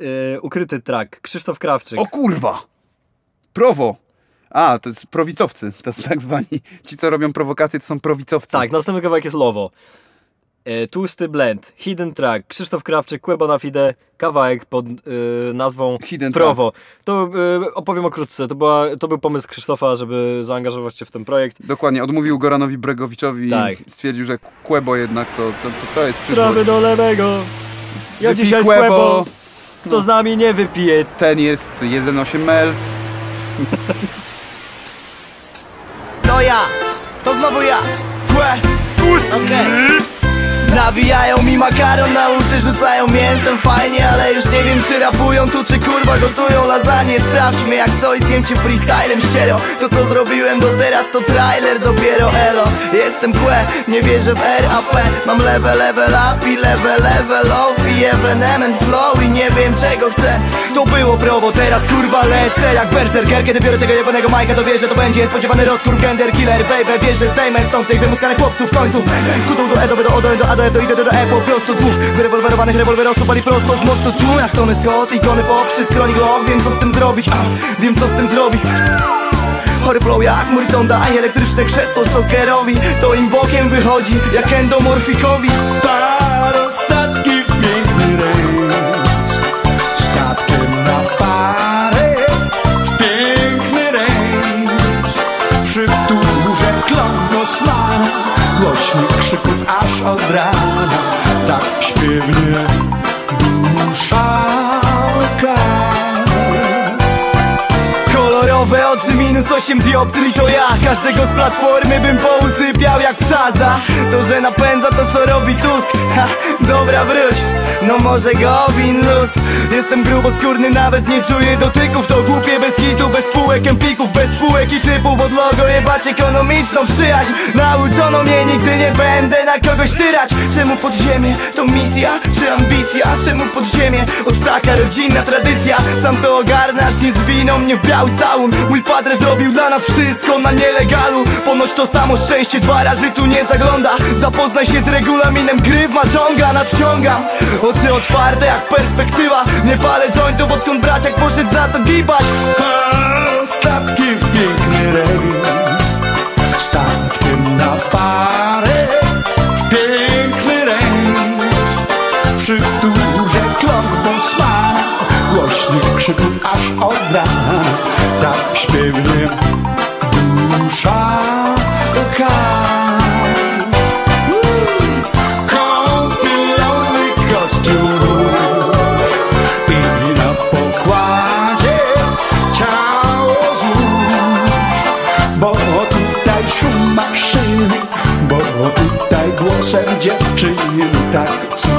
Yy, ukryty track. Krzysztof Krawczyk. O kurwa! Prowo! A, to jest prowicowcy, to są tak zwani. Ci, co robią prowokacje, to są prowicowcy. Tak, następny kawałek jest Lowo. Yy, tłusty Blend. Hidden Track. Krzysztof Krawczyk. Kłeba na fide. Kawałek pod yy, nazwą Hidden Prowo. To yy, opowiem okrótce. To, była, to był pomysł Krzysztofa, żeby zaangażować się w ten projekt. Dokładnie, odmówił Goranowi Bregowiczowi Tak. i stwierdził, że Kłebo jednak to, to, to, to jest przyszłość. Prawy do lewego. Ja Wypij dzisiaj z Kłebo. Kłebo. Kto z nami nie wypije. Ten jest 1.8L. To ja, to znowu ja Kłe, okej Nawijają mi makaron na uszy, rzucają mięsem. Fajnie Ale już nie wiem czy rapują tu czy kurwa gotują lasagne Sprawdźmy jak coś, zjem cię freestylem ściero. To co zrobiłem do teraz to trailer dopiero. Elo Jestem kłe, nie wierzę w RAP Mam level, level up i level, level off I evenement flow i nie wiem czego chcę. To było prowo, teraz kurwa lecę. Jak berserker, kiedy biorę tego jebanego majka To wiesz, że to będzie spodziewany rozkur Gender killer, baby, wiesz, że zdejmę stąd tych wymuskanych chłopców w końcu. Kudą do Edo, do do Ado, do do E Po prostu dwóch wyrewolwerowanych rewolwerowców Pali prosto z mostu tu. Jak Tony Scott, ikony pop, przy skronik Glock Wiem co z tym zrobić, a, wiem co z tym zrobić. Chory flow jak Morrison daje elektryczne krzesło szokerowi To im bokiem wychodzi jak endomorfikowi. Parostatki krzyków aż od rana. Tak śpiewnie duszaka Kolorowe oczy minus 8 dioptrii to ja. Każdego z platformy bym pousypiał jak psaza. To, że napędza to co robi Tusk. Ha, dobra wróć, no może Gowin luz. Jestem gruboskórny, nawet nie czuję dotyków. To głupie bez kitu, bez półek, empików Bez spółek i typów od logo jebać ekonomiczną przyjaźń. Nauczono mnie, nigdy nie będę na kogoś tyrać. Czemu podziemie to misja, czy ambicja? Czemu podziemie? Od taka rodzinna tradycja? Sam to ogarnasz, nie zwiną mnie w biały całun Mój padre zrobił dla nas wszystko na nielegalu. Ponoć to samo szczęście dwa razy tu nie zagląda. Zapoznaj się z regulaminem gry w Mahjonga Nadciągam oczy otwarte jak perspektywa. Nie palę jointów odkąd braciak poszedł za to gibać Statki w piękny rejs. Statkiem na parę w piękny rejs. Przy turze kląk Bosmana Głośnik krzyków aż od rana. Tak śpiewnie czynił tak cud.